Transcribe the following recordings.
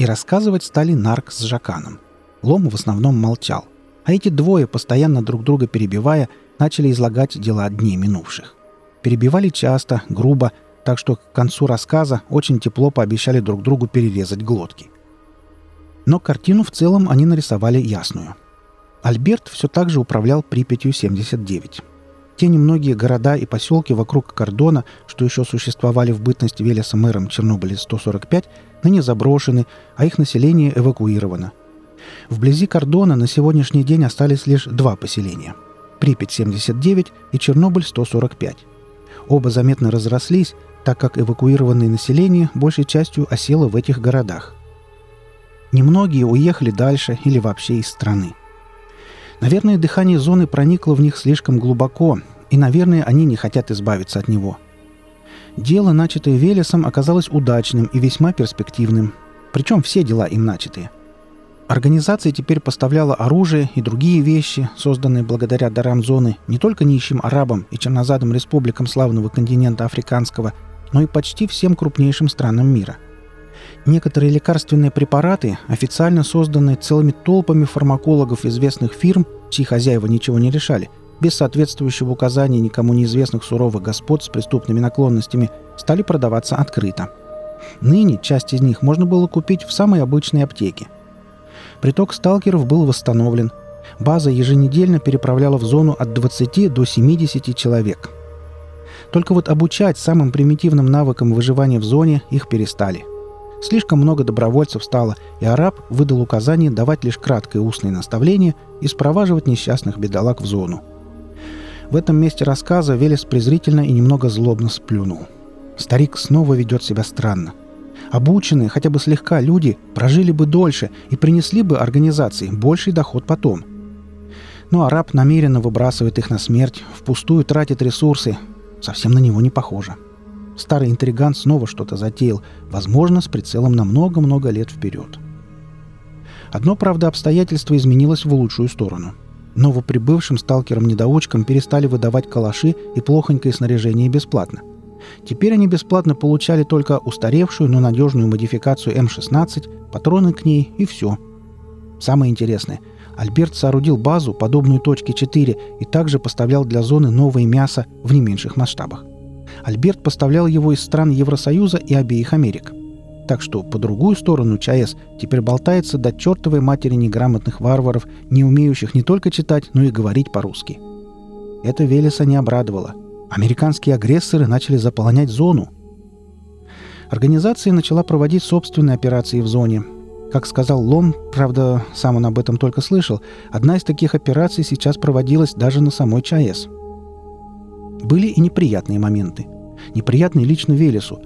И рассказывать стали Нарк с Жаканом. Лом в основном молчал. А эти двое, постоянно друг друга перебивая, начали излагать дела дней минувших. Перебивали часто, грубо, так что к концу рассказа очень тепло пообещали друг другу перерезать глотки. Но картину в целом они нарисовали ясную. Альберт все так же управлял Припятью 79. Те немногие города и поселки вокруг кордона, что еще существовали в бытность Велеса мэром Чернобыля 145, ныне заброшены, а их население эвакуировано. Вблизи кордона на сегодняшний день остались лишь два поселения – Припять-79 и Чернобыль-145. Оба заметно разрослись, так как эвакуированное население большей частью осело в этих городах. Немногие уехали дальше или вообще из страны. Наверное, дыхание зоны проникло в них слишком глубоко, и, наверное, они не хотят избавиться от него. Дело, начатое Велесом, оказалось удачным и весьма перспективным. Причем все дела им начатые. Организация теперь поставляла оружие и другие вещи, созданные благодаря дарам зоны, не только нищим арабам и чернозадым республикам славного континента африканского, но и почти всем крупнейшим странам мира – Некоторые лекарственные препараты, официально созданные целыми толпами фармакологов известных фирм, чьи хозяева ничего не решали, без соответствующего указания никому неизвестных суровых господ с преступными наклонностями, стали продаваться открыто. Ныне часть из них можно было купить в самой обычной аптеке. Приток сталкеров был восстановлен. База еженедельно переправляла в зону от 20 до 70 человек. Только вот обучать самым примитивным навыкам выживания в зоне их перестали. Слишком много добровольцев стало, и араб выдал указание давать лишь краткое устное наставление и спроваживать несчастных бедолаг в зону. В этом месте рассказа Велес презрительно и немного злобно сплюнул. Старик снова ведет себя странно. Обученные хотя бы слегка люди прожили бы дольше и принесли бы организации больший доход потом. Но араб намеренно выбрасывает их на смерть, впустую тратит ресурсы. Совсем на него не похоже. — Старый интриган снова что-то затеял, возможно, с прицелом на много-много лет вперед. Одно, правда, обстоятельство изменилось в лучшую сторону. Новоприбывшим сталкерам-недоучкам перестали выдавать калаши и плохонькое снаряжение бесплатно. Теперь они бесплатно получали только устаревшую, но надежную модификацию М-16, патроны к ней и все. Самое интересное, Альберт соорудил базу, подобную точке 4, и также поставлял для зоны новое мясо в не меньших масштабах. Альберт поставлял его из стран Евросоюза и обеих Америк. Так что по другую сторону ЧАЭС теперь болтается до чертовой матери неграмотных варваров, не умеющих не только читать, но и говорить по-русски. Это Велеса не обрадовало. Американские агрессоры начали заполонять зону. Организация начала проводить собственные операции в зоне. Как сказал Лом, правда, сам он об этом только слышал, одна из таких операций сейчас проводилась даже на самой ЧАЭС – были и неприятные моменты. Неприятные лично Велесу.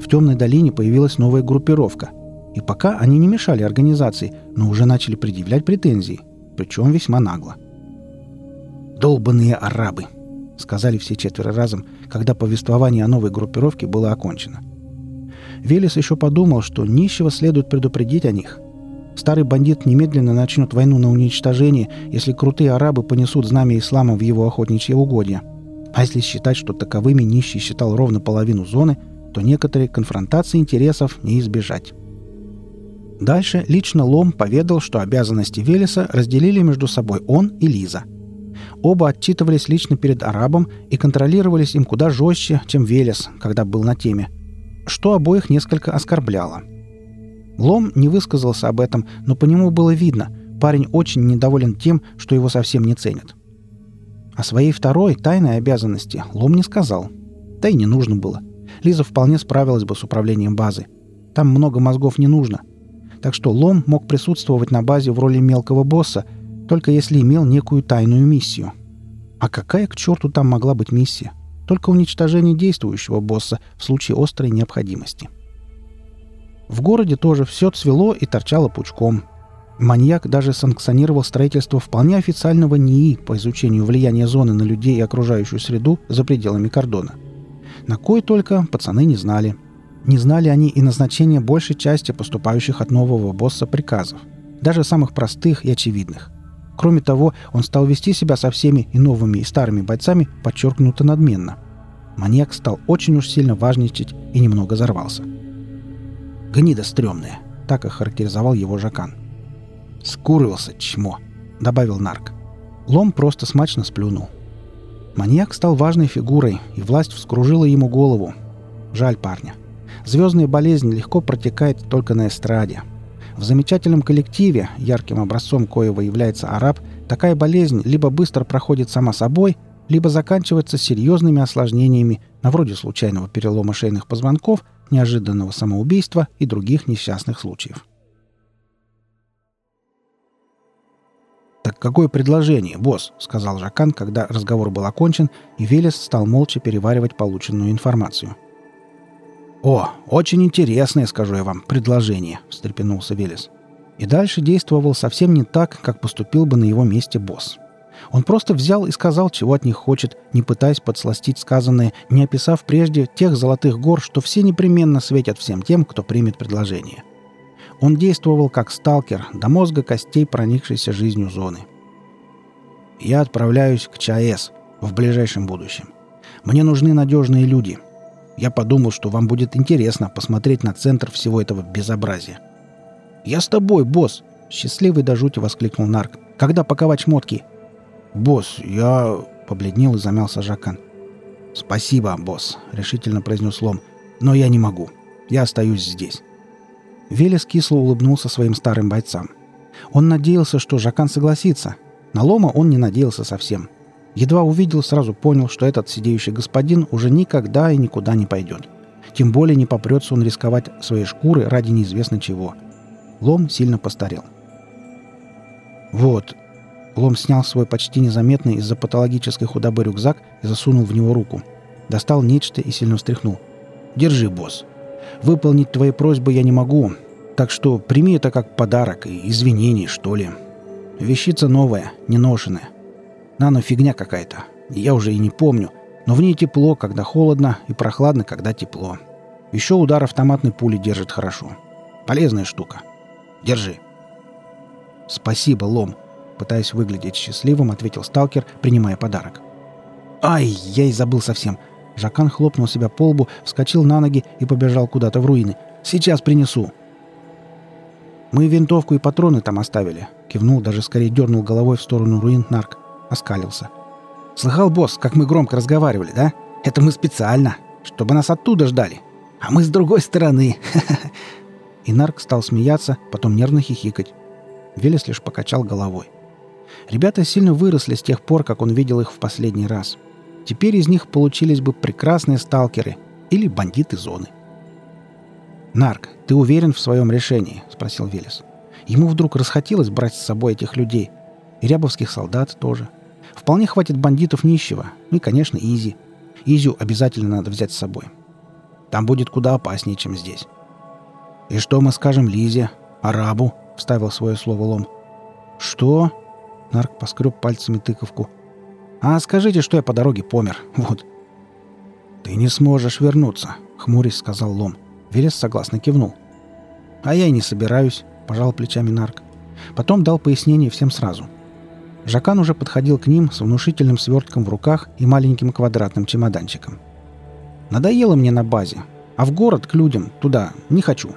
В темной долине появилась новая группировка. И пока они не мешали организации, но уже начали предъявлять претензии. Причем весьма нагло. «Долбанные арабы!» — сказали все четверо разом, когда повествование о новой группировке было окончено. Велес еще подумал, что нищего следует предупредить о них. Старый бандит немедленно начнет войну на уничтожение, если крутые арабы понесут знамя ислама в его охотничье угодья — а если считать, что таковыми нищий считал ровно половину зоны, то некоторые конфронтации интересов не избежать. Дальше лично Лом поведал, что обязанности Велеса разделили между собой он и Лиза. Оба отчитывались лично перед арабом и контролировались им куда жестче, чем Велес, когда был на теме, что обоих несколько оскорбляло. Лом не высказался об этом, но по нему было видно, парень очень недоволен тем, что его совсем не ценят. О своей второй, тайной обязанности Лом не сказал. Да и не нужно было. Лиза вполне справилась бы с управлением базы. Там много мозгов не нужно. Так что Лом мог присутствовать на базе в роли мелкого босса, только если имел некую тайную миссию. А какая к черту там могла быть миссия? Только уничтожение действующего босса в случае острой необходимости. В городе тоже все цвело и торчало пучком – Маньяк даже санкционировал строительство вполне официального НИИ по изучению влияния зоны на людей и окружающую среду за пределами кордона. На кой только пацаны не знали. Не знали они и назначения большей части поступающих от нового босса приказов, даже самых простых и очевидных. Кроме того, он стал вести себя со всеми и новыми, и старыми бойцами подчеркнуто надменно. Маньяк стал очень уж сильно важничать и немного взорвался. «Гнида стрёмная», — Так охарактеризовал его Жакан. «Скурился, чмо!» — добавил Нарк. Лом просто смачно сплюнул. Маньяк стал важной фигурой, и власть вскружила ему голову. Жаль парня. Звездная болезнь легко протекает только на эстраде. В замечательном коллективе, ярким образцом коего является араб, такая болезнь либо быстро проходит сама собой, либо заканчивается серьезными осложнениями, на вроде случайного перелома шейных позвонков, неожиданного самоубийства и других несчастных случаев. «Так какое предложение, босс?» — сказал Жакан, когда разговор был окончен, и Велес стал молча переваривать полученную информацию. «О, очень интересное, скажу я вам, предложение», — встрепенулся Велес. И дальше действовал совсем не так, как поступил бы на его месте босс. Он просто взял и сказал, чего от них хочет, не пытаясь подсластить сказанное, не описав прежде тех золотых гор, что все непременно светят всем тем, кто примет предложение. — он действовал как сталкер, до мозга костей проникшейся жизнью зоны. «Я отправляюсь к ЧАЭС в ближайшем будущем. Мне нужны надежные люди. Я подумал, что вам будет интересно посмотреть на центр всего этого безобразия». «Я с тобой, босс!» — счастливый до жути воскликнул Нарк. «Когда паковать шмотки?» «Босс, я...» — побледнел и замялся Жакан. «Спасибо, босс», — решительно произнес Лом. «Но я не могу. Я остаюсь здесь. Велес кисло улыбнулся своим старым бойцам. Он надеялся, что Жакан согласится. На Лома он не надеялся совсем. Едва увидел, сразу понял, что этот сидеющий господин уже никогда и никуда не пойдет. Тем более не попрется он рисковать своей шкуры ради неизвестно чего. Лом сильно постарел. «Вот». Лом снял свой почти незаметный из-за патологической худобы рюкзак и засунул в него руку. Достал нечто и сильно встряхнул. «Держи, босс. Выполнить твои просьбы я не могу, так что прими это как подарок и извинение, что ли. Вещица новая, не ношенная. Нано фигня какая-то. Я уже и не помню. Но в ней тепло, когда холодно, и прохладно, когда тепло. Еще удар автоматной пули держит хорошо. Полезная штука. Держи. Спасибо, Лом. Пытаясь выглядеть счастливым, ответил сталкер, принимая подарок. Ай, я и забыл совсем. Жакан хлопнул себя по лбу, вскочил на ноги и побежал куда-то в руины. «Сейчас принесу!» «Мы винтовку и патроны там оставили», — кивнул, даже скорее дернул головой в сторону руин Нарк. Оскалился. «Слыхал, босс, как мы громко разговаривали, да? Это мы специально, чтобы нас оттуда ждали. А мы с другой стороны!» И Нарк стал смеяться, потом нервно хихикать. Велес лишь покачал головой. Ребята сильно выросли с тех пор, как он видел их в последний раз. Теперь из них получились бы прекрасные сталкеры или бандиты зоны. «Нарк, ты уверен в своем решении?» — спросил Велес. Ему вдруг расхотелось брать с собой этих людей. И рябовских солдат тоже. Вполне хватит бандитов нищего. Ну и, конечно, Изи. Изю обязательно надо взять с собой. Там будет куда опаснее, чем здесь. «И что мы скажем Лизе? Арабу?» — вставил свое слово Лом. «Что?» — Нарк поскреб пальцами тыковку. А скажите, что я по дороге помер. Вот». «Ты не сможешь вернуться», — хмурясь сказал Лом. Велес согласно кивнул. «А я и не собираюсь», — пожал плечами Нарк. Потом дал пояснение всем сразу. Жакан уже подходил к ним с внушительным свертком в руках и маленьким квадратным чемоданчиком. «Надоело мне на базе. А в город к людям, туда, не хочу.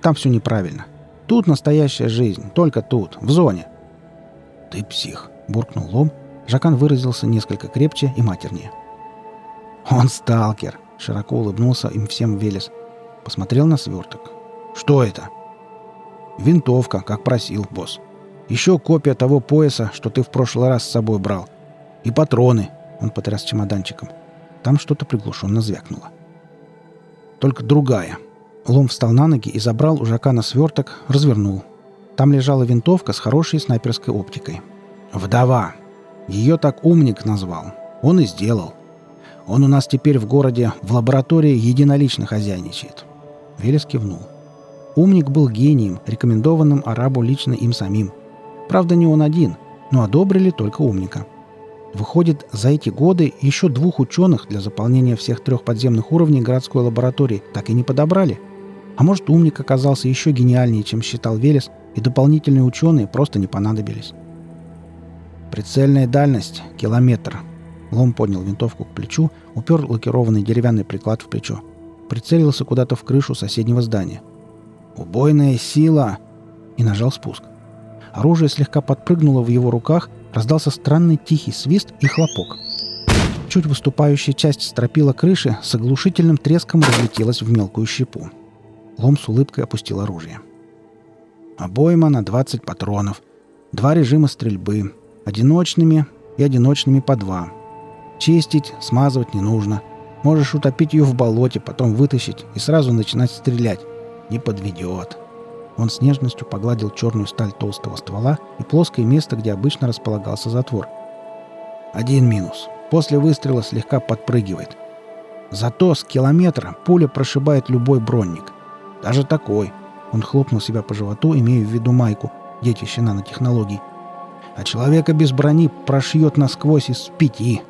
Там все неправильно. Тут настоящая жизнь, только тут, в зоне». «Ты псих», — буркнул Лом Жакан выразился несколько крепче и матернее. «Он сталкер!» — широко улыбнулся им всем Велес. Посмотрел на сверток. «Что это?» «Винтовка, как просил, босс. Еще копия того пояса, что ты в прошлый раз с собой брал. И патроны!» — он потряс чемоданчиком. Там что-то приглушенно звякнуло. «Только другая». Лом встал на ноги и забрал у Жакана сверток, развернул. Там лежала винтовка с хорошей снайперской оптикой. «Вдова!» Ее так умник назвал. Он и сделал. Он у нас теперь в городе в лаборатории единолично хозяйничает. Велес кивнул. Умник был гением, рекомендованным арабу лично им самим. Правда, не он один, но одобрили только умника. Выходит, за эти годы еще двух ученых для заполнения всех трех подземных уровней городской лаборатории так и не подобрали. А может, умник оказался еще гениальнее, чем считал Велес, и дополнительные ученые просто не понадобились. Прицельная дальность — километр. Лом поднял винтовку к плечу, упер лакированный деревянный приклад в плечо. Прицелился куда-то в крышу соседнего здания. «Убойная сила!» и нажал спуск. Оружие слегка подпрыгнуло в его руках, раздался странный тихий свист и хлопок. Чуть выступающая часть стропила крыши с оглушительным треском разлетелась в мелкую щепу. Лом с улыбкой опустил оружие. Обойма на 20 патронов. Два режима стрельбы. Одиночными и одиночными по два. Чистить, смазывать не нужно. Можешь утопить ее в болоте, потом вытащить и сразу начинать стрелять. Не подведет. Он с нежностью погладил черную сталь толстого ствола и плоское место, где обычно располагался затвор. Один минус. После выстрела слегка подпрыгивает. Зато с километра пуля прошибает любой бронник. Даже такой. Он хлопнул себя по животу, имея в виду майку, детище нанотехнологий. А человека без брони прошьет насквозь из пяти.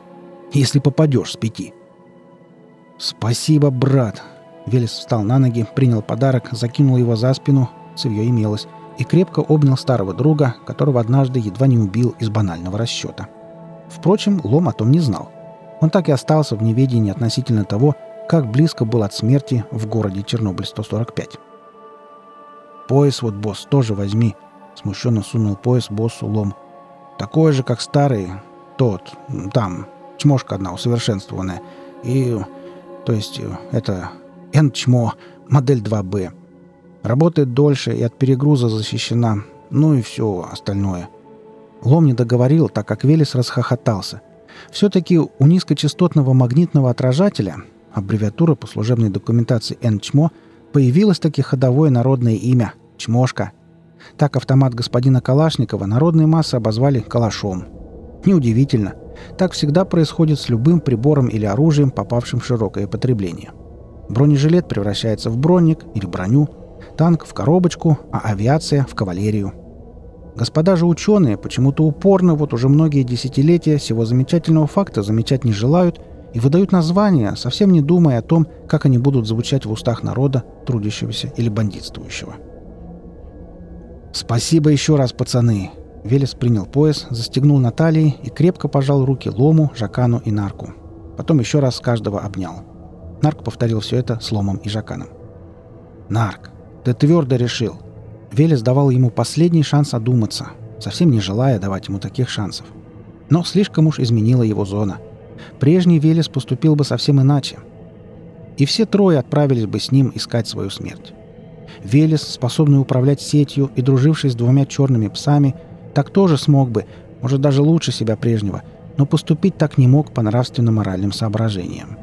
Если попадешь с пяти. «Спасибо, брат!» Велес встал на ноги, принял подарок, закинул его за спину, цевье имелось, и крепко обнял старого друга, которого однажды едва не убил из банального расчета. Впрочем, Лом о том не знал. Он так и остался в неведении относительно того, как близко был от смерти в городе Чернобыль-145. «Пояс вот, босс, тоже возьми», — смущенно сунул пояс боссу Лом. «Такой же, как старый, тот, там, чмошка одна усовершенствованная. И, то есть, это N-чмо, модель 2B. Работает дольше и от перегруза защищена. Ну и все остальное. Лом не договорил, так как Велес расхохотался. Все-таки у низкочастотного магнитного отражателя, аббревиатура по служебной документации НЧМО, появилось таки ходовое народное имя – Чмошка. Так автомат господина Калашникова народные массы обозвали «калашом». Неудивительно. Так всегда происходит с любым прибором или оружием, попавшим в широкое потребление. Бронежилет превращается в бронник или броню – танк в коробочку, а авиация в кавалерию. Господа же ученые почему-то упорно вот уже многие десятилетия всего замечательного факта замечать не желают и выдают названия, совсем не думая о том, как они будут звучать в устах народа, трудящегося или бандитствующего. «Спасибо еще раз, пацаны!» Велес принял пояс, застегнул на талии и крепко пожал руки Лому, Жакану и Нарку. Потом еще раз каждого обнял. Нарк повторил все это с Ломом и Жаканом. «Нарк, ты твердо решил. Велес давал ему последний шанс одуматься, совсем не желая давать ему таких шансов. Но слишком уж изменила его зона. Прежний Велес поступил бы совсем иначе. И все трое отправились бы с ним искать свою смерть. Велес, способный управлять сетью и друживший с двумя черными псами, так тоже смог бы, может даже лучше себя прежнего, но поступить так не мог по нравственно-моральным соображениям.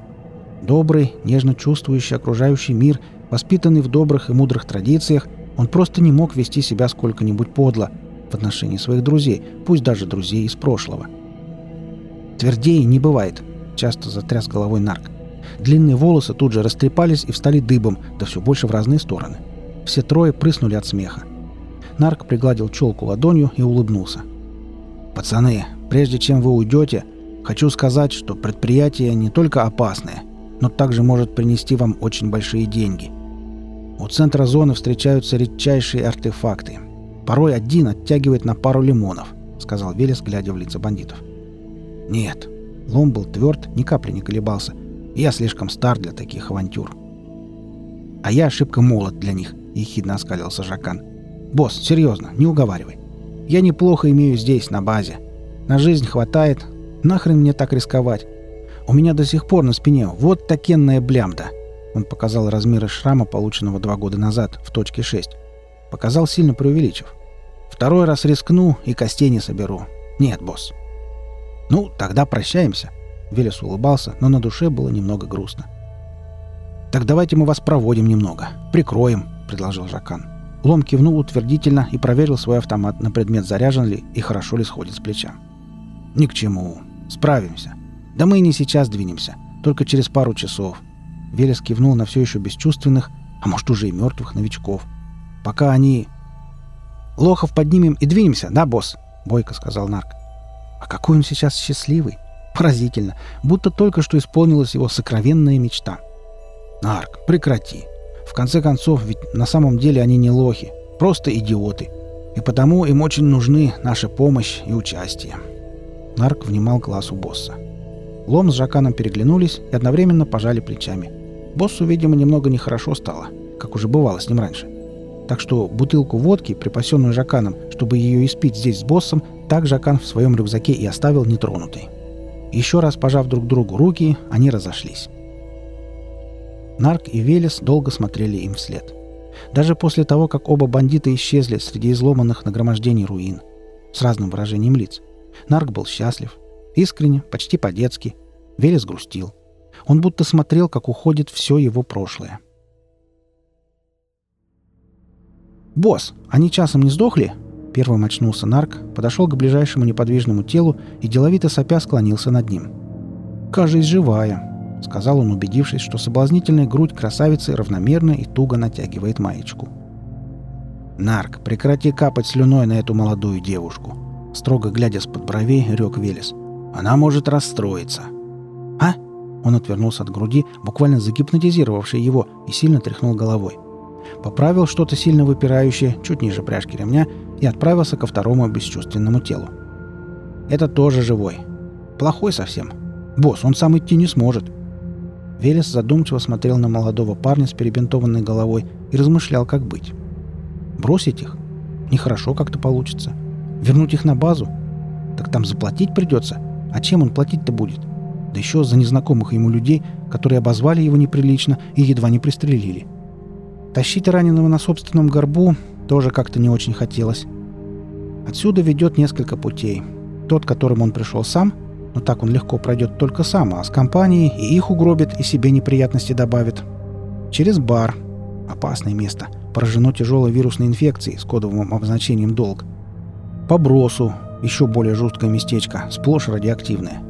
Добрый, нежно чувствующий окружающий мир – Воспитанный в добрых и мудрых традициях, он просто не мог вести себя сколько-нибудь подло в отношении своих друзей, пусть даже друзей из прошлого. «Твердее не бывает», — часто затряс головой нарк. Длинные волосы тут же растрепались и встали дыбом, да все больше в разные стороны. Все трое прыснули от смеха. Нарк пригладил челку ладонью и улыбнулся. «Пацаны, прежде чем вы уйдете, хочу сказать, что предприятие не только опасное, но также может принести вам очень большие деньги. У центра зоны встречаются редчайшие артефакты. Порой один оттягивает на пару лимонов», — сказал Велес, глядя в лица бандитов. «Нет». Лом был тверд, ни капли не колебался. «Я слишком стар для таких авантюр». «А я ошибка молод для них», — ехидно оскалился Жакан. «Босс, серьезно, не уговаривай. Я неплохо имею здесь, на базе. На жизнь хватает. Нахрен мне так рисковать? У меня до сих пор на спине вот такенная блямда. Он показал размеры шрама, полученного два года назад, в точке 6. Показал, сильно преувеличив. Второй раз рискну и костей не соберу. Нет, босс. Ну, тогда прощаемся. Велес улыбался, но на душе было немного грустно. «Так давайте мы вас проводим немного. Прикроем», — предложил Жакан. Лом кивнул утвердительно и проверил свой автомат на предмет, заряжен ли и хорошо ли сходит с плеча. «Ни к чему. Справимся. Да мы и не сейчас двинемся. Только через пару часов. Велес кивнул на все еще бесчувственных, а может уже и мертвых новичков. Пока они... «Лохов поднимем и двинемся, да, босс?» — бойко сказал Нарк. «А какой он сейчас счастливый! Поразительно! Будто только что исполнилась его сокровенная мечта!» «Нарк, прекрати! Конце концов, ведь на самом деле они не лохи, просто идиоты. И потому им очень нужны наша помощь и участие». Нарк внимал глазу босса. Лом с Жаканом переглянулись и одновременно пожали плечами. Боссу, видимо, немного нехорошо стало, как уже бывало с ним раньше. Так что бутылку водки, припасенную Жаканом, чтобы ее испить здесь с боссом, так Жакан в своем рюкзаке и оставил нетронутой. Еще раз пожав друг другу руки, они разошлись. Нарк и Велес долго смотрели им вслед. Даже после того, как оба бандита исчезли среди изломанных нагромождений руин. С разным выражением лиц. Нарк был счастлив. Искренне, почти по-детски. Велес грустил. Он будто смотрел, как уходит все его прошлое. «Босс, они часом не сдохли?» Первым очнулся нарк, подошел к ближайшему неподвижному телу и деловито сопя склонился над ним. «Кажись, живая», — сказал он, убедившись, что соблазнительная грудь красавицы равномерно и туго натягивает маечку. «Нарк, прекрати капать слюной на эту молодую девушку», — строго глядя с-под бровей, рёк Велес. «Она может расстроиться». «А?» Он отвернулся от груди, буквально загипнотизировавшей его, и сильно тряхнул головой. Поправил что-то сильно выпирающее, чуть ниже пряжки ремня, и отправился ко второму бесчувственному телу. Это тоже живой. Плохой совсем. Босс, он сам идти не сможет. Велес задумчиво смотрел на молодого парня с перебинтованной головой и размышлял, как быть. Бросить их? Нехорошо как-то получится. Вернуть их на базу? Так там заплатить придется. А чем он платить-то будет? Да еще за незнакомых ему людей, которые обозвали его неприлично и едва не пристрелили. Тащить раненого на собственном горбу тоже как-то не очень хотелось. Отсюда ведет несколько путей. Тот, которым он пришел сам, но так он легко пройдет только сам, а с компанией и их угробит, и себе неприятности добавит. Через бар. Опасное место. Поражено тяжелой вирусной инфекцией с кодовым обозначением «долг». По бросу. Еще более жуткое местечко, сплошь радиоактивное.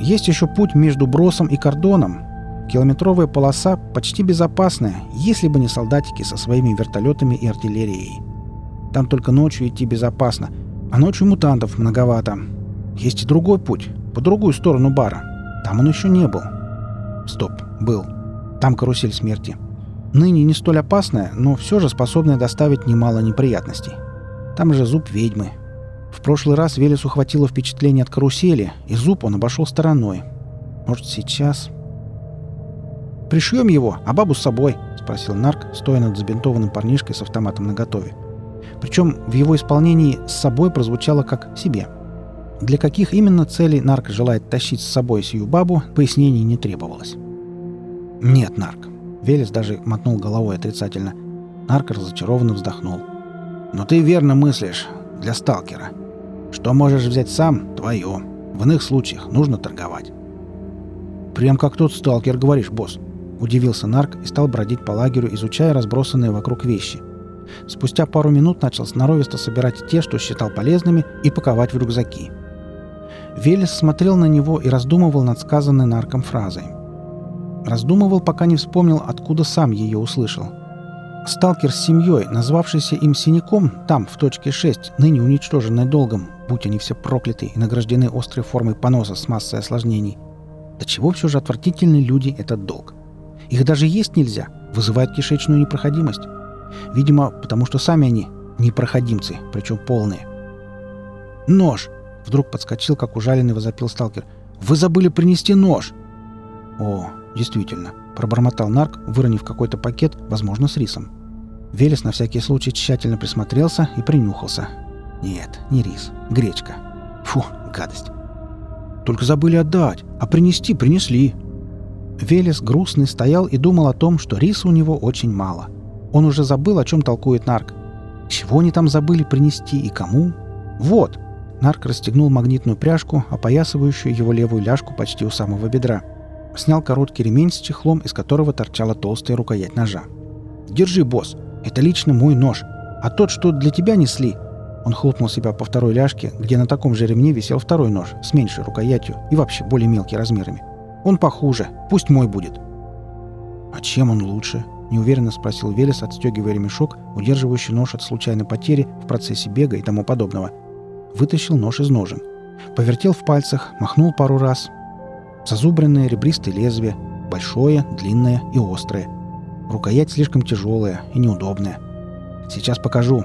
Есть еще путь между бросом и кордоном. Километровая полоса почти безопасная, если бы не солдатики со своими вертолетами и артиллерией. Там только ночью идти безопасно, а ночью мутантов многовато. Есть и другой путь, по другую сторону бара. Там он еще не был. Стоп, был. Там карусель смерти. Ныне не столь опасная, но все же способная доставить немало неприятностей. Там же зуб ведьмы. В прошлый раз Велесу хватило впечатления от карусели, и зуб он обошел стороной. Может, сейчас... «Пришьем его, а бабу с собой?» — спросил Нарк, стоя над забинтованным парнишкой с автоматом наготове. Причем в его исполнении «с собой» прозвучало как «себе». Для каких именно целей Нарк желает тащить с собой сию бабу, пояснений не требовалось. «Нет, Нарк». Велес даже мотнул головой отрицательно. Нарк разочарованно вздохнул. «Но ты верно мыслишь. Для сталкера. Что можешь взять сам — твое. В иных случаях нужно торговать». «Прям как тот сталкер, говоришь, босс», — удивился Нарк и стал бродить по лагерю, изучая разбросанные вокруг вещи — Спустя пару минут начал сноровисто собирать те, что считал полезными, и паковать в рюкзаки. Велес смотрел на него и раздумывал над сказанной нарком фразой. Раздумывал, пока не вспомнил, откуда сам ее услышал. Сталкер с семьей, назвавшийся им синяком, там, в точке 6, ныне уничтоженной долгом, будь они все прокляты и награждены острой формой поноса с массой осложнений. Да чего все же отвратительные люди этот долг? Их даже есть нельзя, вызывает кишечную непроходимость. Видимо, потому что сами они непроходимцы, причем полные. «Нож!» — вдруг подскочил, как ужаленный возопил сталкер. «Вы забыли принести нож!» «О, действительно!» — пробормотал нарк, выронив какой-то пакет, возможно, с рисом. Велес на всякий случай тщательно присмотрелся и принюхался. «Нет, не рис. Гречка. Фу, гадость!» «Только забыли отдать, а принести принесли!» Велес грустный стоял и думал о том, что риса у него очень мало. Он уже забыл, о чем толкует нарк. Чего они там забыли принести и кому? Вот! Нарк расстегнул магнитную пряжку, опоясывающую его левую ляжку почти у самого бедра. Снял короткий ремень с чехлом, из которого торчала толстая рукоять ножа. «Держи, босс! Это лично мой нож! А тот, что для тебя несли...» Он хлопнул себя по второй ляжке, где на таком же ремне висел второй нож, с меньшей рукоятью и вообще более мелкий размерами. «Он похуже. Пусть мой будет». «А чем он лучше?» неуверенно спросил Велес, отстегивая ремешок, удерживающий нож от случайной потери в процессе бега и тому подобного. Вытащил нож из ножен. Повертел в пальцах, махнул пару раз. Зазубренное ребристое лезвие, большое, длинное и острое. Рукоять слишком тяжелая и неудобная. «Сейчас покажу».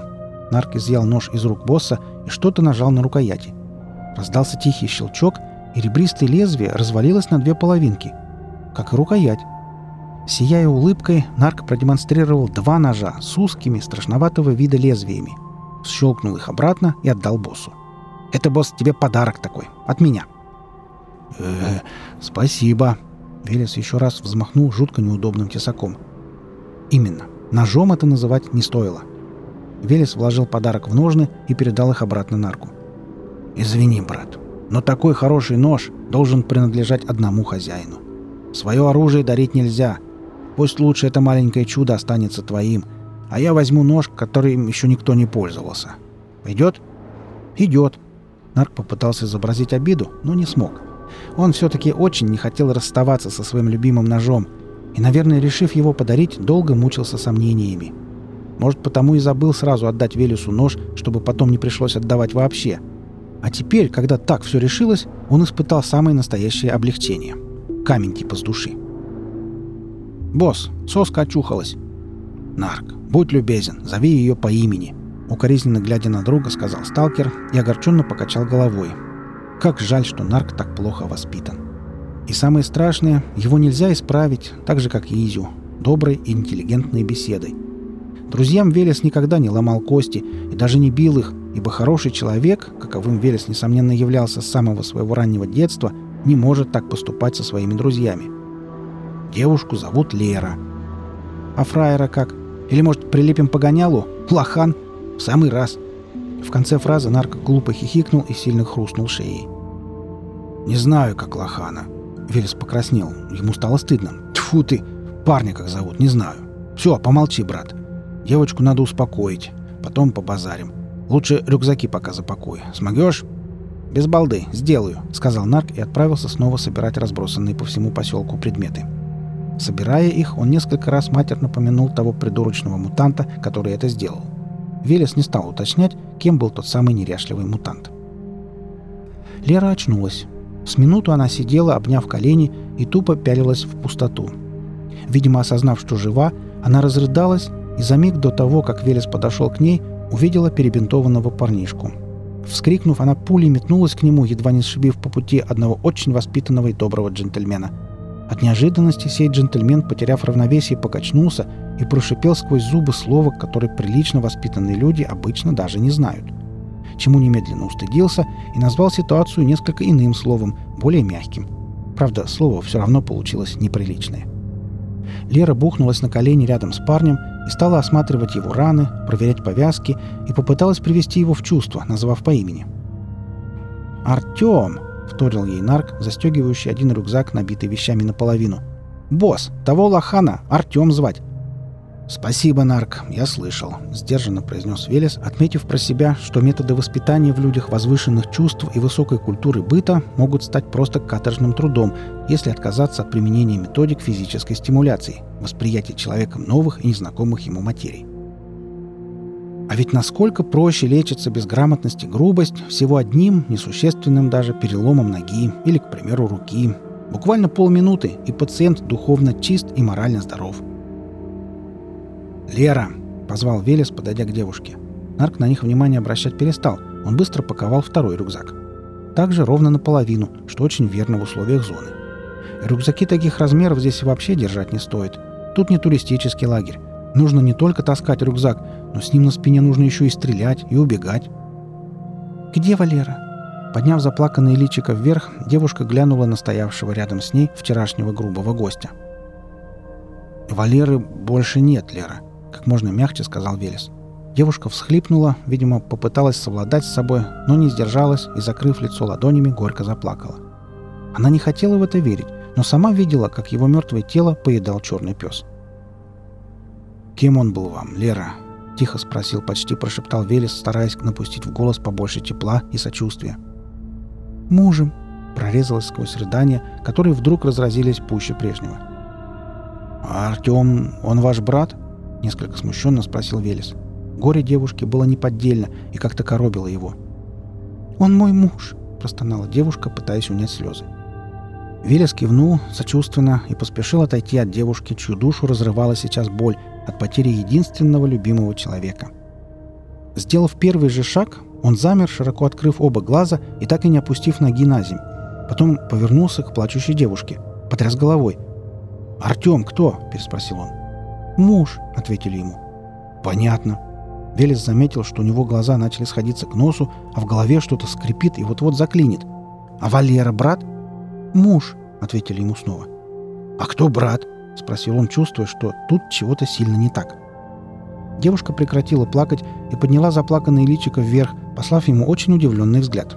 Нарк изъял нож из рук босса и что-то нажал на рукояти. Раздался тихий щелчок, и ребристое лезвие развалилось на две половинки. Как и рукоять. Сияя улыбкой, Нарк продемонстрировал два ножа с узкими, страшноватого вида лезвиями. Щелкнул их обратно и отдал боссу. «Это, босс, тебе подарок такой. От меня». «Э, спасибо». Велес еще раз взмахнул жутко неудобным тесаком. «Именно. Ножом это называть не стоило». Велес вложил подарок в ножны и передал их обратно Нарку. «Извини, брат, но такой хороший нож должен принадлежать одному хозяину. Свое оружие дарить нельзя. Пусть лучше это маленькое чудо останется твоим, а я возьму нож, которым еще никто не пользовался. Пойдет?» «Идет». Нарк попытался изобразить обиду, но не смог. Он все-таки очень не хотел расставаться со своим любимым ножом, и, наверное, решив его подарить, долго мучился сомнениями. Может, потому и забыл сразу отдать Велесу нож, чтобы потом не пришлось отдавать вообще. А теперь, когда так все решилось, он испытал самое настоящее облегчение. Камень типа с души. «Босс, соска очухалась». «Нарк, будь любезен, зови ее по имени», — укоризненно глядя на друга, сказал сталкер и огорченно покачал головой. Как жаль, что Нарк так плохо воспитан. И самое страшное, его нельзя исправить, так же, как и Изю, доброй и интеллигентной беседой — Друзьям Велес никогда не ломал кости и даже не бил их, ибо хороший человек, каковым Велес, несомненно, являлся с самого своего раннего детства, не может так поступать со своими друзьями. Девушку зовут Лера. А фраера как? Или, может, прилепим погонялу? Лохан? В самый раз. В конце фразы нарко глупо хихикнул и сильно хрустнул шеей. «Не знаю, как Лохана». Велес покраснел. Ему стало стыдно. Тьфу ты! Парня как зовут, не знаю. Все, помолчи, брат. Девочку надо успокоить. Потом побазарим. Лучше рюкзаки пока запакуй. Смогешь?» «Без балды. Сделаю», — сказал Нарк и отправился снова собирать разбросанные по всему поселку предметы. Собирая их, он несколько раз матерно помянул того придурочного мутанта, который это сделал. Велес не стал уточнять, кем был тот самый неряшливый мутант. Лера очнулась. С минуту она сидела, обняв колени, и тупо пялилась в пустоту. Видимо, осознав, что жива, она разрыдалась и за миг до того, как Велес подошел к ней, увидела перебинтованного парнишку. Вскрикнув, она пулей метнулась к нему, едва не сшибив по пути одного очень воспитанного и доброго джентльмена. От неожиданности сей джентльмен, потеряв равновесие, покачнулся и прошипел сквозь зубы слово, которое прилично воспитанные люди обычно даже не знают. Чему немедленно устыдился и назвал ситуацию несколько иным словом, более мягким. Правда, слово все равно получилось неприличное. Лера бухнулась на колени рядом с парнем и стала осматривать его раны, проверять повязки и попыталась привести его в чувство, назвав по имени. «Артем!» — вторил ей нарк, застегивающий один рюкзак, набитый вещами наполовину. «Босс, того лохана Артем звать. «Спасибо, Нарк, я слышал», — сдержанно произнес Велес, отметив про себя, что методы воспитания в людях возвышенных чувств и высокой культуры быта могут стать просто каторжным трудом, если отказаться от применения методик физической стимуляции, восприятия человеком новых и незнакомых ему материй. А ведь насколько проще лечится безграмотность и грубость всего одним, несущественным даже переломом ноги или, к примеру, руки. Буквально полминуты, и пациент духовно чист и морально здоров – «Лера!» — позвал Велес, подойдя к девушке. Нарк на них внимание обращать перестал. Он быстро паковал второй рюкзак. Также ровно наполовину, что очень верно в условиях зоны. Рюкзаки таких размеров здесь вообще держать не стоит. Тут не туристический лагерь. Нужно не только таскать рюкзак, но с ним на спине нужно еще и стрелять, и убегать. «Где Валера?» Подняв заплаканное личико вверх, девушка глянула на стоявшего рядом с ней вчерашнего грубого гостя. «Валеры больше нет, Лера», как можно мягче сказал Велес. Девушка всхлипнула, видимо, попыталась совладать с собой, но не сдержалась и, закрыв лицо ладонями, горько заплакала. Она не хотела в это верить, но сама видела, как его мертвое тело поедал черный пес. «Кем он был вам, Лера?» — тихо спросил, почти прошептал Велес, стараясь напустить в голос побольше тепла и сочувствия. «Мужем», — прорезалась сквозь рыдания, которые вдруг разразились пуще прежнего. «А Артем, он ваш брат?» — несколько смущенно спросил Велес. Горе девушки было неподдельно и как-то коробило его. «Он мой муж», — простонала девушка, пытаясь унять слезы. Велес кивнул сочувственно и поспешил отойти от девушки, чью душу разрывала сейчас боль от потери единственного любимого человека. Сделав первый же шаг, он замер, широко открыв оба глаза и так и не опустив ноги на земь. Потом повернулся к плачущей девушке, потряс головой. «Артем кто?» – переспросил он. «Муж», – ответили ему. «Понятно». Велес заметил, что у него глаза начали сходиться к носу, а в голове что-то скрипит и вот-вот заклинит. «А Валера брат?» «Муж», — ответили ему снова. «А кто брат?» — спросил он, чувствуя, что тут чего-то сильно не так. Девушка прекратила плакать и подняла заплаканное личико вверх, послав ему очень удивленный взгляд.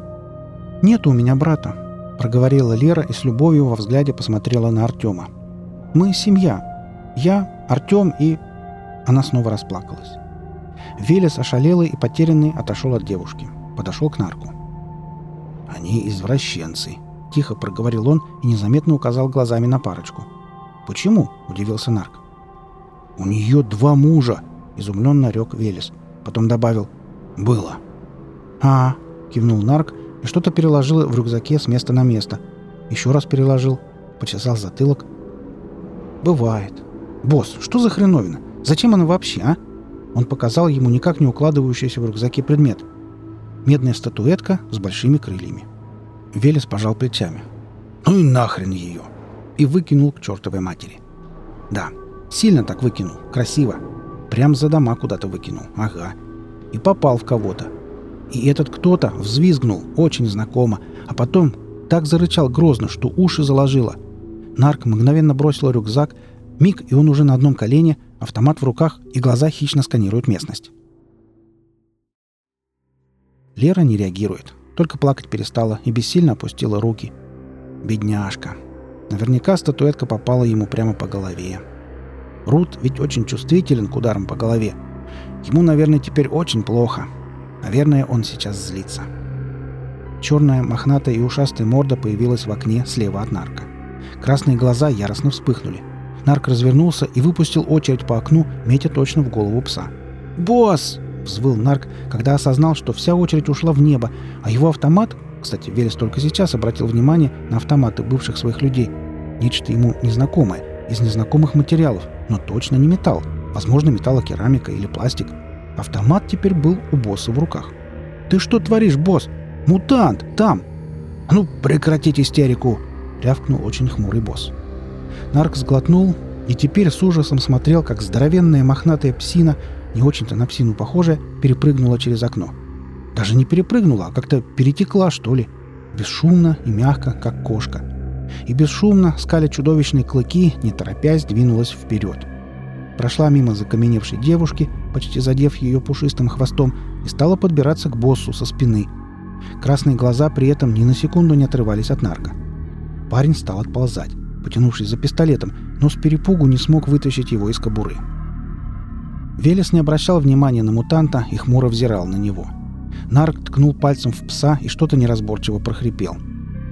«Нет у меня брата», — проговорила Лера и с любовью во взгляде посмотрела на Артема. «Мы семья. Я, Артем и...» Она снова расплакалась. Велес, ошалелый и потерянный, отошел от девушки. Подошел к нарку. «Они извращенцы», — тихо проговорил он и незаметно указал глазами на парочку. «Почему?» — удивился нарк. «У нее два мужа!» — изумленно рек Велес. Потом добавил «Было». «А, — кивнул нарк и что-то переложил в рюкзаке с места на место. Еще раз переложил, почесал затылок. «Бывает. Босс, что за хреновина? Зачем она вообще, а?» Он показал ему никак не укладывающийся в рюкзаке предмет. Медная статуэтка с большими крыльями. Велес пожал плечами. «Ну и нахрен ее!» И выкинул к чертовой матери. Да, сильно так выкинул. Красиво. Прям за дома куда-то выкинул. Ага. И попал в кого-то. И этот кто-то взвизгнул, очень знакомо, а потом так зарычал грозно, что уши заложило. Нарк мгновенно бросил рюкзак, миг, и он уже на одном колене, автомат в руках, и глаза хищно сканируют местность. Лера не реагирует, только плакать перестала и бессильно опустила руки. Бедняжка. Наверняка статуэтка попала ему прямо по голове. Рут ведь очень чувствителен к ударам по голове. Ему, наверное, теперь очень плохо. Наверное, он сейчас злится. Черная, мохнатая и ушастая морда появилась в окне слева от нарка. Красные глаза яростно вспыхнули. Нарк развернулся и выпустил очередь по окну, метя точно в голову пса. «Босс!» — взвыл Нарк, когда осознал, что вся очередь ушла в небо, а его автомат... Кстати, Велес только сейчас обратил внимание на автоматы бывших своих людей. Нечто ему незнакомое, из незнакомых материалов, но точно не металл. Возможно, металлокерамика или пластик. Автомат теперь был у босса в руках. «Ты что творишь, босс? Мутант! Там!» «А ну, прекратить истерику!» — рявкнул очень хмурый босс. Нарк сглотнул и теперь с ужасом смотрел, как здоровенная мохнатая псина, не очень-то на псину похожая, перепрыгнула через окно. Даже не перепрыгнула, а как-то перетекла, что ли. Бесшумно и мягко, как кошка. И бесшумно, скаля чудовищные клыки, не торопясь, двинулась вперед. Прошла мимо закаменевшей девушки, почти задев ее пушистым хвостом, и стала подбираться к боссу со спины. Красные глаза при этом ни на секунду не отрывались от нарка. Парень стал отползать потянувшись за пистолетом, но с перепугу не смог вытащить его из кобуры. Велес не обращал внимания на мутанта и хмуро взирал на него. Нарк ткнул пальцем в пса и что-то неразборчиво прохрипел.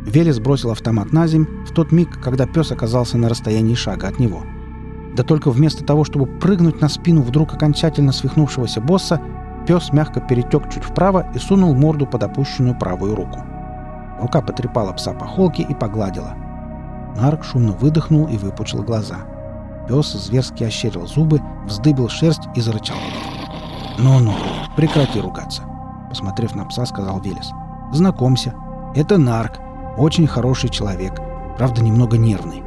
Велес бросил автомат на земь в тот миг, когда пес оказался на расстоянии шага от него. Да только вместо того, чтобы прыгнуть на спину вдруг окончательно свихнувшегося босса, пес мягко перетек чуть вправо и сунул морду под опущенную правую руку. Рука потрепала пса по холке и погладила. Нарк шумно выдохнул и выпучил глаза. Пес зверски ощерил зубы, вздыбил шерсть и зарычал. «Ну-ну, прекрати ругаться», — посмотрев на пса, сказал Велес. «Знакомься, это Нарк, очень хороший человек, правда, немного нервный».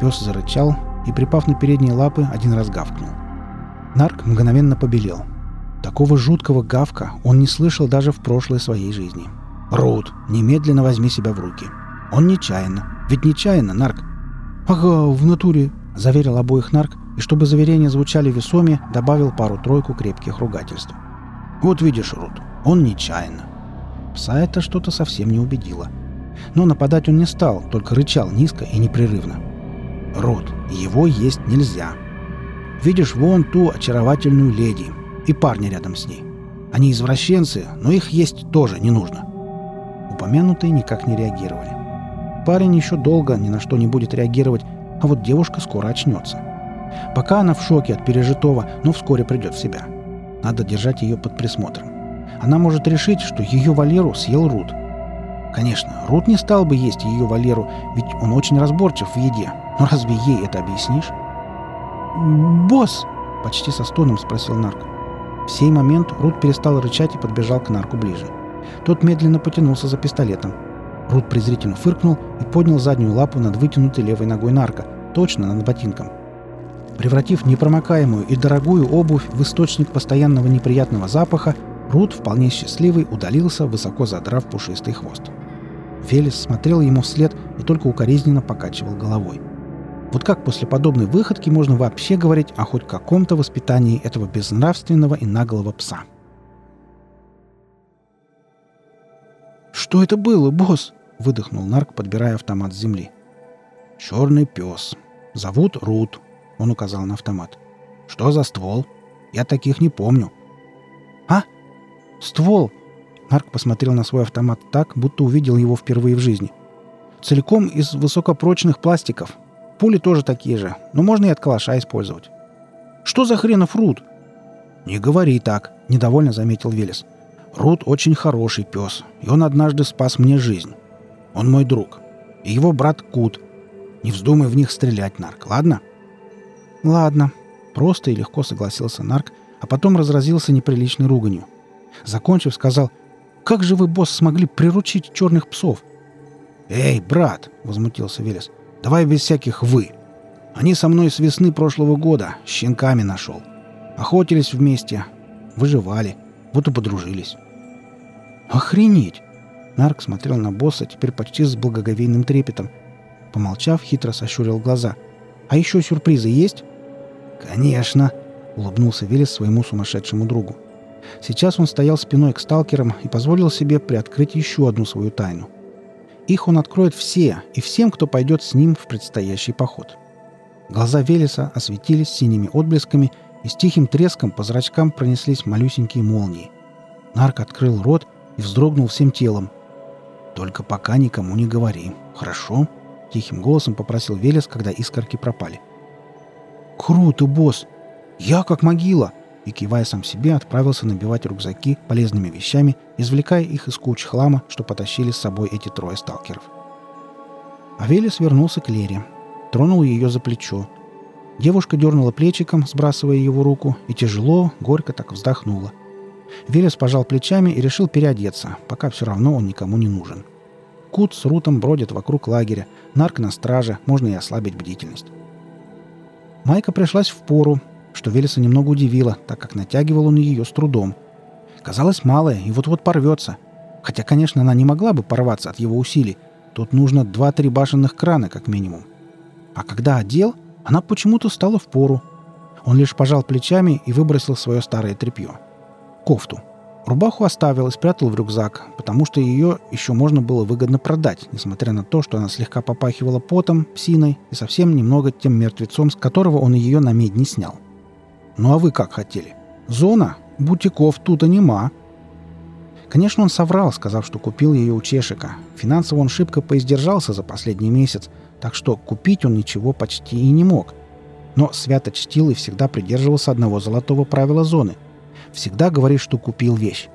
Пес зарычал и, припав на передние лапы, один раз гавкнул. Нарк мгновенно побелел. Такого жуткого гавка он не слышал даже в прошлой своей жизни. «Рут, немедленно возьми себя в руки. Он нечаянно. Ведь нечаянно, Нарк. Ага, в натуре, заверил обоих Нарк, и чтобы заверения звучали весомее, добавил пару-тройку крепких ругательств. Вот видишь, Рут, он нечаянно. Пса это что-то совсем не убедило. Но нападать он не стал, только рычал низко и непрерывно. Рут, его есть нельзя. Видишь вон ту очаровательную леди и парня рядом с ней. Они извращенцы, но их есть тоже не нужно. Упомянутые никак не реагировали. Парень еще долго ни на что не будет реагировать, а вот девушка скоро очнется. Пока она в шоке от пережитого, но вскоре придет в себя. Надо держать ее под присмотром. Она может решить, что ее Валеру съел Рут. Конечно, Рут не стал бы есть ее Валеру, ведь он очень разборчив в еде. Но разве ей это объяснишь? «Босс!» — почти со стоном спросил Нарк. В сей момент Рут перестал рычать и подбежал к Нарку ближе. Тот медленно потянулся за пистолетом. Рут презрительно фыркнул и поднял заднюю лапу над вытянутой левой ногой нарка. Точно над ботинком. Превратив непромокаемую и дорогую обувь в источник постоянного неприятного запаха, Рут, вполне счастливый, удалился, высоко задрав пушистый хвост. Велес смотрел ему вслед и только укоризненно покачивал головой. Вот как после подобной выходки можно вообще говорить о хоть каком-то воспитании этого безнравственного и наглого пса? «Что это было, босс?» — выдохнул Нарк, подбирая автомат с земли. «Черный пес. Зовут Рут», — он указал на автомат. «Что за ствол? Я таких не помню». «А? Ствол!» Нарк посмотрел на свой автомат так, будто увидел его впервые в жизни. «Целиком из высокопрочных пластиков. Пули тоже такие же, но можно и от калаша использовать». «Что за хренов Рут?» «Не говори так», — недовольно заметил Велес. «Рут очень хороший пес, и он однажды спас мне жизнь. Он мой друг. И его брат Кут. Не вздумай в них стрелять, Нарк, ладно?» «Ладно», — просто и легко согласился Нарк, а потом разразился неприличной руганью. Закончив, сказал, «Как же вы, босс, смогли приручить черных псов?» «Эй, брат!» — возмутился Велес. «Давай без всяких «вы». Они со мной с весны прошлого года, щенками нашел. Охотились вместе, выживали, вот и подружились». «Охренеть!» Нарк смотрел на босса теперь почти с благоговейным трепетом. Помолчав, хитро сощурил глаза. «А еще сюрпризы есть?» «Конечно!» — улыбнулся Велес своему сумасшедшему другу. Сейчас он стоял спиной к сталкерам и позволил себе приоткрыть еще одну свою тайну. Их он откроет все и всем, кто пойдет с ним в предстоящий поход. Глаза Велеса осветились синими отблесками, и с тихим треском по зрачкам пронеслись малюсенькие молнии. Нарк открыл рот и вздрогнул всем телом. «Только пока никому не говори, хорошо?» — тихим голосом попросил Велес, когда искорки пропали. «Круто, босс! Я как могила!» И, кивая сам себе, отправился набивать рюкзаки полезными вещами, извлекая их из куч хлама, что потащили с собой эти трое сталкеров. Авелис вернулся к Лере. Тронул ее за плечо. Девушка дернула плечиком, сбрасывая его руку, и тяжело, горько так вздохнула. Велес пожал плечами и решил переодеться, пока все равно он никому не нужен. Кут с Рутом бродят вокруг лагеря, нарк на страже, можно и ослабить бдительность. Майка пришлась в пору, что Велеса немного удивило, так как натягивал он ее с трудом. Казалось малая и вот-вот порвется. Хотя, конечно, она не могла бы порваться от его усилий. Тут нужно два-три башенных крана, как минимум. А когда одел, она почему-то стала в пору. Он лишь пожал плечами и выбросил свое старое тряпье. Кофту. Рубаху оставил и спрятал в рюкзак, потому что ее еще можно было выгодно продать, несмотря на то, что она слегка попахивала потом, псиной и совсем немного тем мертвецом, с которого он ее на медь не снял. Ну а вы как хотели? Зона? Бутиков тут и нема. Конечно, он соврал, сказав, что купил ее у Чешика. Финансово он шибко поиздержался за последний месяц, так что купить он ничего почти и не мог. Но свято чтил и всегда придерживался одного золотого правила зоны. Всегда говоришь, что купил вещь.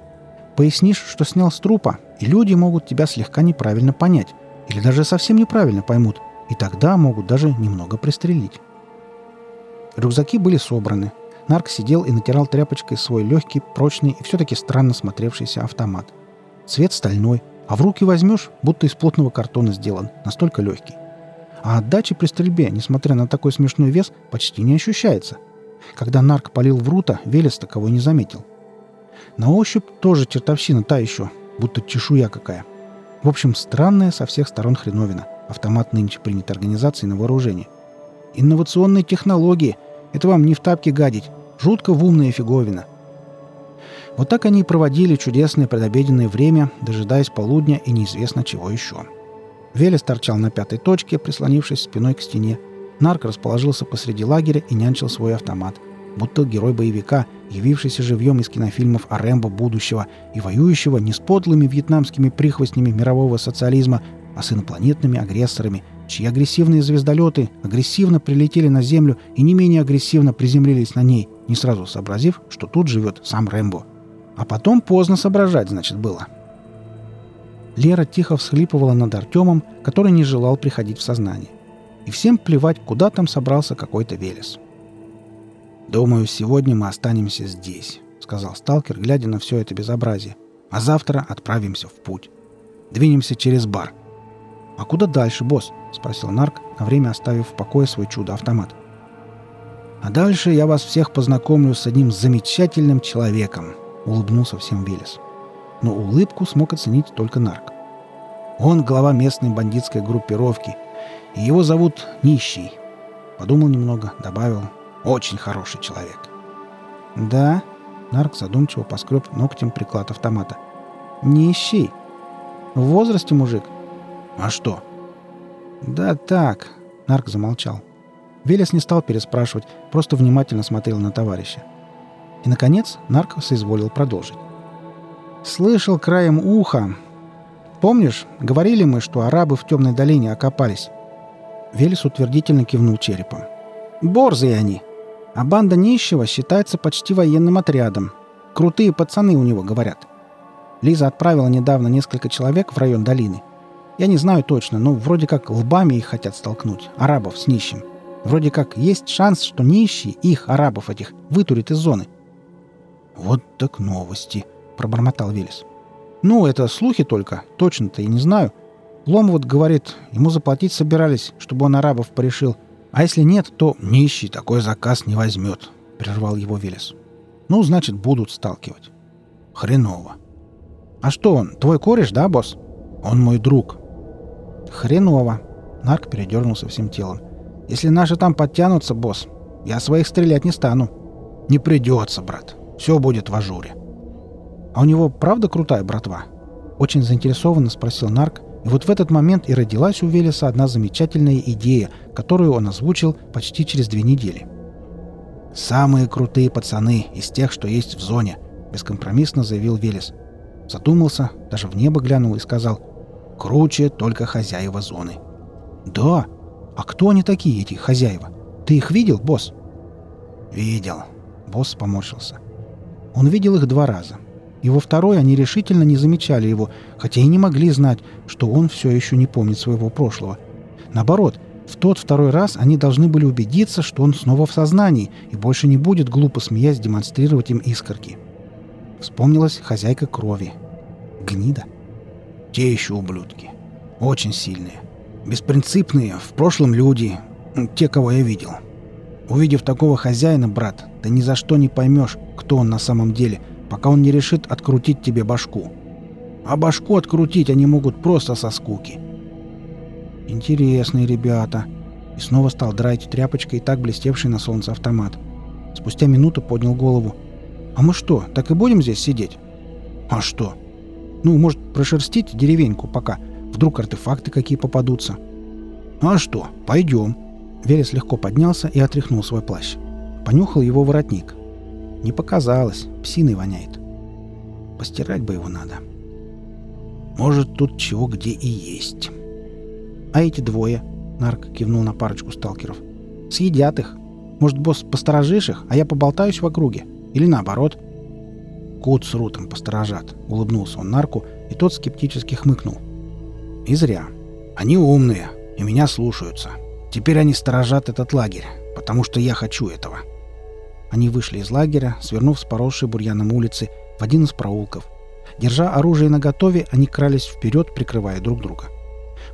Пояснишь, что снял с трупа, и люди могут тебя слегка неправильно понять. Или даже совсем неправильно поймут. И тогда могут даже немного пристрелить. Рюкзаки были собраны, Нарк сидел и натирал тряпочкой свой легкий, прочный и все-таки странно смотревшийся автомат. Цвет стальной, а в руки возьмешь, будто из плотного картона сделан, настолько легкий. А отдача при стрельбе, несмотря на такой смешной вес, почти не ощущается. Когда Нарк полил в рута, Велес таковой не заметил. На ощупь тоже чертовщина та еще, будто чешуя какая. В общем, странная со всех сторон хреновина. Автомат нынче принят организацией на вооружение. Инновационные технологии — это вам не в тапке гадить. Жутко в умная фиговина. Вот так они проводили чудесное предобеденное время, дожидаясь полудня и неизвестно чего еще. Велес торчал на пятой точке, прислонившись спиной к стене. Нарк расположился посреди лагеря и нянчил свой автомат. Будто герой боевика, явившийся живьем из кинофильмов о Рэмбо будущего и воюющего не с подлыми вьетнамскими прихвостнями мирового социализма, а с инопланетными агрессорами, чьи агрессивные звездолеты агрессивно прилетели на Землю и не менее агрессивно приземлились на ней, не сразу сообразив, что тут живет сам Рэмбо. А потом поздно соображать, значит, было. Лера тихо всхлипывала над Артемом, который не желал приходить в сознание. И всем плевать, куда там собрался какой-то Велес. «Думаю, сегодня мы останемся здесь», — сказал сталкер, глядя на все это безобразие. «А завтра отправимся в путь. Двинемся через бар. «А куда дальше, босс?» — спросил Нарк, на время оставив в покое свой чудо-автомат. «А дальше я вас всех познакомлю с одним замечательным человеком», — улыбнулся всем Велес. Но улыбку смог оценить только Нарк. Он глава местной бандитской группировки, и его зовут Нищий. Подумал немного, добавил «Очень хороший человек». «Да?» — Нарк задумчиво поскреб ногтем приклад автомата. «Нищий? В возрасте мужик?» «А что?» «Да так», — Нарк замолчал. Велес не стал переспрашивать, просто внимательно смотрел на товарища. И, наконец, Нарк соизволил продолжить. «Слышал краем уха. Помнишь, говорили мы, что арабы в темной долине окопались?» Велес утвердительно кивнул черепом. «Борзые они. А банда нищего считается почти военным отрядом. Крутые пацаны у него, говорят. Лиза отправила недавно несколько человек в район долины. Я не знаю точно, но вроде как лбами их хотят столкнуть, арабов с нищим. Вроде как есть шанс, что нищий их, арабов этих, вытурит из зоны. «Вот так новости», — пробормотал Велес. «Ну, это слухи только. Точно-то я не знаю. Лом вот говорит, ему заплатить собирались, чтобы он арабов порешил. А если нет, то нищий такой заказ не возьмет», — прервал его Велес. «Ну, значит, будут сталкивать». «Хреново». «А что он, твой кореш, да, босс?» «Он мой друг». «Хреново». Нарк передернулся всем телом. «Если наши там подтянутся, босс, я своих стрелять не стану». «Не придется, брат. Все будет в ажуре». «А у него правда крутая братва?» Очень заинтересованно спросил Нарк, и вот в этот момент и родилась у Велеса одна замечательная идея, которую он озвучил почти через две недели. «Самые крутые пацаны из тех, что есть в зоне», — бескомпромиссно заявил Велес. Задумался, даже в небо глянул и сказал, «Круче только хозяева зоны». «Да? А кто они такие, эти хозяева? Ты их видел, босс?» «Видел», — босс поморщился. Он видел их два раза и во второй они решительно не замечали его, хотя и не могли знать, что он все еще не помнит своего прошлого. Наоборот, в тот второй раз они должны были убедиться, что он снова в сознании и больше не будет глупо смеясь демонстрировать им искорки. Вспомнилась хозяйка крови. Гнида. Те еще ублюдки. Очень сильные. Беспринципные, в прошлом люди. Те, кого я видел. Увидев такого хозяина, брат, ты ни за что не поймешь, кто он на самом деле – пока он не решит открутить тебе башку. А башку открутить они могут просто со скуки. Интересные ребята. И снова стал драить тряпочкой так блестевший на солнце автомат. Спустя минуту поднял голову. «А мы что, так и будем здесь сидеть?» «А что?» «Ну, может, прошерстить деревеньку пока. Вдруг артефакты какие попадутся?» «А что? Пойдем». Верес легко поднялся и отряхнул свой плащ. Понюхал его воротник. Не показалось, псиной воняет. Постирать бы его надо. Может, тут чего где и есть. А эти двое, Нарк кивнул на парочку сталкеров, съедят их. Может, босс, посторожишь их, а я поболтаюсь в округе? Или наоборот? Кут с Рутом посторожат, улыбнулся он Нарку, и тот скептически хмыкнул. И зря. Они умные, и меня слушаются. Теперь они сторожат этот лагерь, потому что я хочу этого. — они вышли из лагеря, свернув с поросшей бурьяном улицы в один из проулков. Держа оружие наготове, они крались вперед, прикрывая друг друга.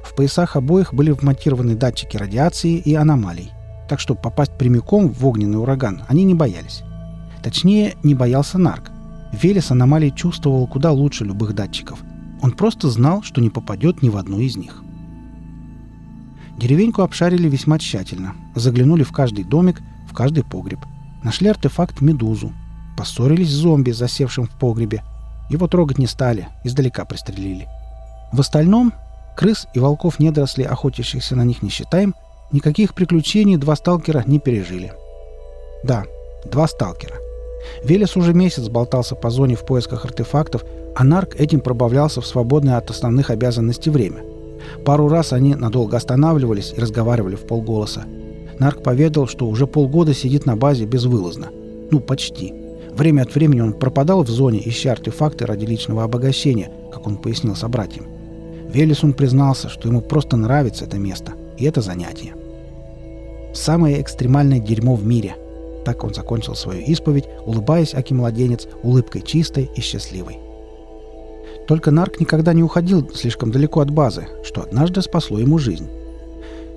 В поясах обоих были вмонтированы датчики радиации и аномалий, так что попасть прямиком в огненный ураган они не боялись. Точнее, не боялся Нарк. Велес аномалий чувствовал куда лучше любых датчиков. Он просто знал, что не попадет ни в одну из них. Деревеньку обшарили весьма тщательно. Заглянули в каждый домик, в каждый погреб – Нашли артефакт «Медузу». Поссорились с зомби, засевшим в погребе. Его трогать не стали, издалека пристрелили. В остальном, крыс и волков-недорослей, охотящихся на них не считаем, никаких приключений два сталкера не пережили. Да, два сталкера. Велес уже месяц болтался по зоне в поисках артефактов, а Нарк этим пробавлялся в свободное от основных обязанностей время. Пару раз они надолго останавливались и разговаривали в полголоса – Нарк поведал, что уже полгода сидит на базе безвылазно. Ну, почти. Время от времени он пропадал в зоне, ища артефакты ради личного обогащения, как он пояснил собратьям. Велесун признался, что ему просто нравится это место и это занятие. Самое экстремальное дерьмо в мире. Так он закончил свою исповедь, улыбаясь Аки-младенец улыбкой чистой и счастливой. Только Нарк никогда не уходил слишком далеко от базы, что однажды спасло ему жизнь.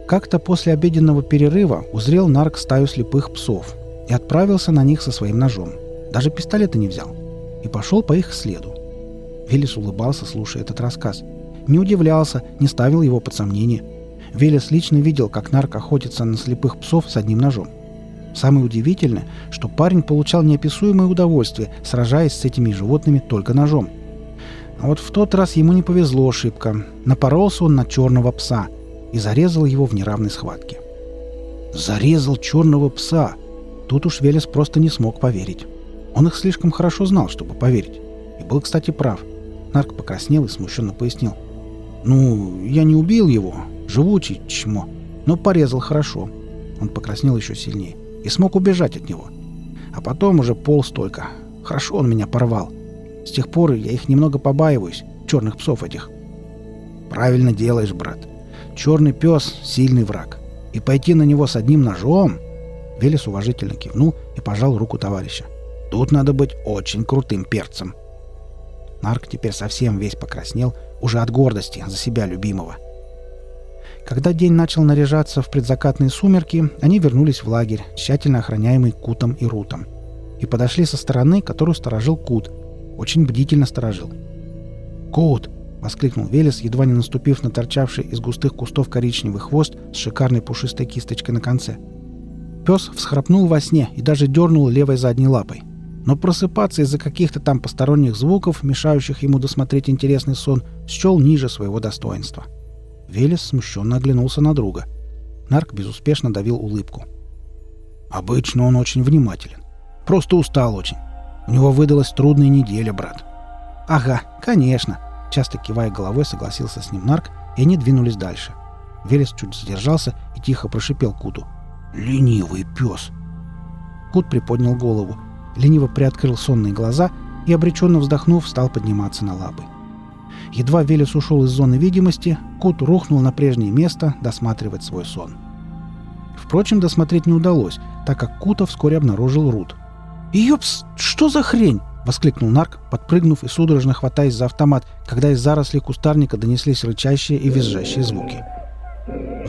Как-то после обеденного перерыва узрел Нарк стаю слепых псов и отправился на них со своим ножом. Даже пистолета не взял. И пошел по их следу. Велес улыбался, слушая этот рассказ. Не удивлялся, не ставил его под сомнение. Велес лично видел, как нарк охотится на слепых псов с одним ножом. Самое удивительное, что парень получал неописуемое удовольствие, сражаясь с этими животными только ножом. А вот в тот раз ему не повезло ошибка. Напоролся он на черного пса и зарезал его в неравной схватке. Зарезал черного пса! Тут уж Велес просто не смог поверить. Он их слишком хорошо знал, чтобы поверить. И был, кстати, прав. Нарк покраснел и смущенно пояснил. «Ну, я не убил его. Живучий чмо. Но порезал хорошо». Он покраснел еще сильнее и смог убежать от него. А потом уже полз только. Хорошо он меня порвал. С тех пор я их немного побаиваюсь, черных псов этих. Правильно делаешь, брат. Черный пес — сильный враг. И пойти на него с одним ножом... Велес уважительно кивнул и пожал руку товарища. Тут надо быть очень крутым перцем. Нарк теперь совсем весь покраснел, уже от гордости за себя любимого. Когда день начал наряжаться в предзакатные сумерки, они вернулись в лагерь, тщательно охраняемый Кутом и Рутом. И подошли со стороны, которую сторожил Кут. Очень бдительно сторожил. «Кут!» — воскликнул Велес, едва не наступив на торчавший из густых кустов коричневый хвост с шикарной пушистой кисточкой на конце. Пес всхрапнул во сне и даже дернул левой задней лапой. Но просыпаться из-за каких-то там посторонних звуков, мешающих ему досмотреть интересный сон, счел ниже своего достоинства. Велес смущенно оглянулся на друга. Нарк безуспешно давил улыбку. «Обычно он очень внимателен. Просто устал очень. У него выдалась трудная неделя, брат». «Ага, конечно», — часто кивая головой, согласился с ним Нарк, и они двинулись дальше. Велес чуть задержался и тихо прошипел Куту. «Ленивый пес!» Кут приподнял голову, лениво приоткрыл сонные глаза и, обреченно вздохнув, стал подниматься на лапы. Едва Велес ушел из зоны видимости, Кут рухнул на прежнее место досматривать свой сон. Впрочем, досмотреть не удалось, так как Кута вскоре обнаружил Рут. «Ёпс, что за хрень?» — воскликнул Нарк, подпрыгнув и судорожно хватаясь за автомат, когда из зарослей кустарника донеслись рычащие и визжащие звуки.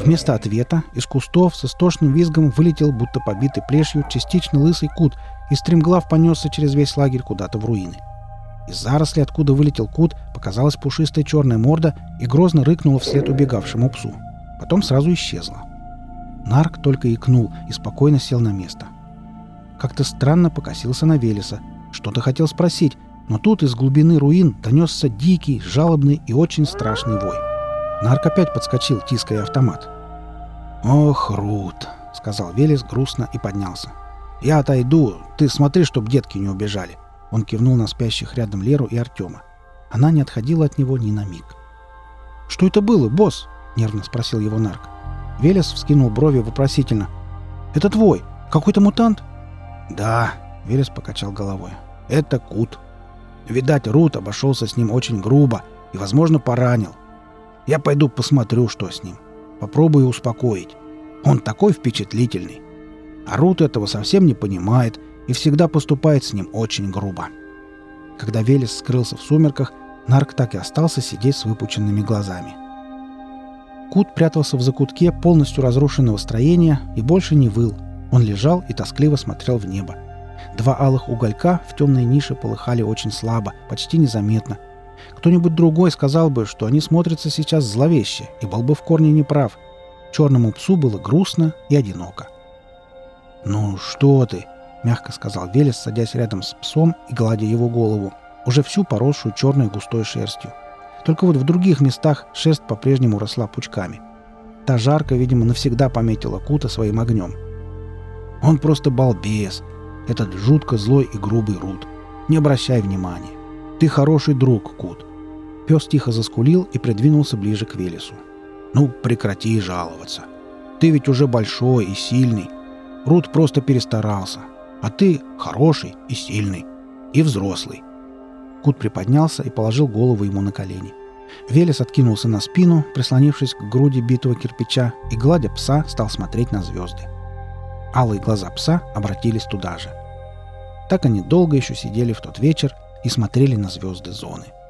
Вместо ответа из кустов с истошным визгом вылетел, будто побитый плешью, частично лысый кут и стремглав понесся через весь лагерь куда-то в руины. Из заросли, откуда вылетел кут, показалась пушистая черная морда и грозно рыкнула вслед убегавшему псу. Потом сразу исчезла. Нарк только икнул и спокойно сел на место. Как-то странно покосился на Велеса. Что-то хотел спросить, но тут из глубины руин донесся дикий, жалобный и очень страшный вой. Нарк опять подскочил, тиская автомат. «Ох, Рут!» — сказал Велес грустно и поднялся. «Я отойду. Ты смотри, чтоб детки не убежали». Он кивнул на спящих рядом Леру и Артема. Она не отходила от него ни на миг. «Что это было, босс?» — нервно спросил его Нарк. Велес вскинул брови вопросительно. «Это твой? Какой-то мутант?» «Да», — Велес покачал головой. «Это Кут. Видать, Рут обошелся с ним очень грубо и, возможно, поранил. Я пойду посмотрю, что с ним. Попробую успокоить. Он такой впечатлительный. А Рут этого совсем не понимает и всегда поступает с ним очень грубо. Когда Велес скрылся в сумерках, Нарк так и остался сидеть с выпученными глазами. Кут прятался в закутке полностью разрушенного строения и больше не выл. Он лежал и тоскливо смотрел в небо. Два алых уголька в темной нише полыхали очень слабо, почти незаметно. Кто-нибудь другой сказал бы, что они смотрятся сейчас зловеще, и был бы в корне неправ. Черному псу было грустно и одиноко. «Ну что ты?» — мягко сказал Велес, садясь рядом с псом и гладя его голову, уже всю поросшую черной густой шерстью. Только вот в других местах шерсть по-прежнему росла пучками. Та жарко, видимо, навсегда пометила Кута своим огнем. Он просто балбес, этот жутко злой и грубый Рут. Не обращай внимания. Ты хороший друг, Кут. Пес тихо заскулил и придвинулся ближе к Велесу. Ну, прекрати жаловаться. Ты ведь уже большой и сильный, Рут просто перестарался. А ты хороший и сильный. И взрослый. Кут приподнялся и положил голову ему на колени. Велес откинулся на спину, прислонившись к груди битого кирпича, и, гладя пса, стал смотреть на звезды. Алые глаза пса обратились туда же. Так они долго еще сидели в тот вечер и смотрели на звезды зоны. —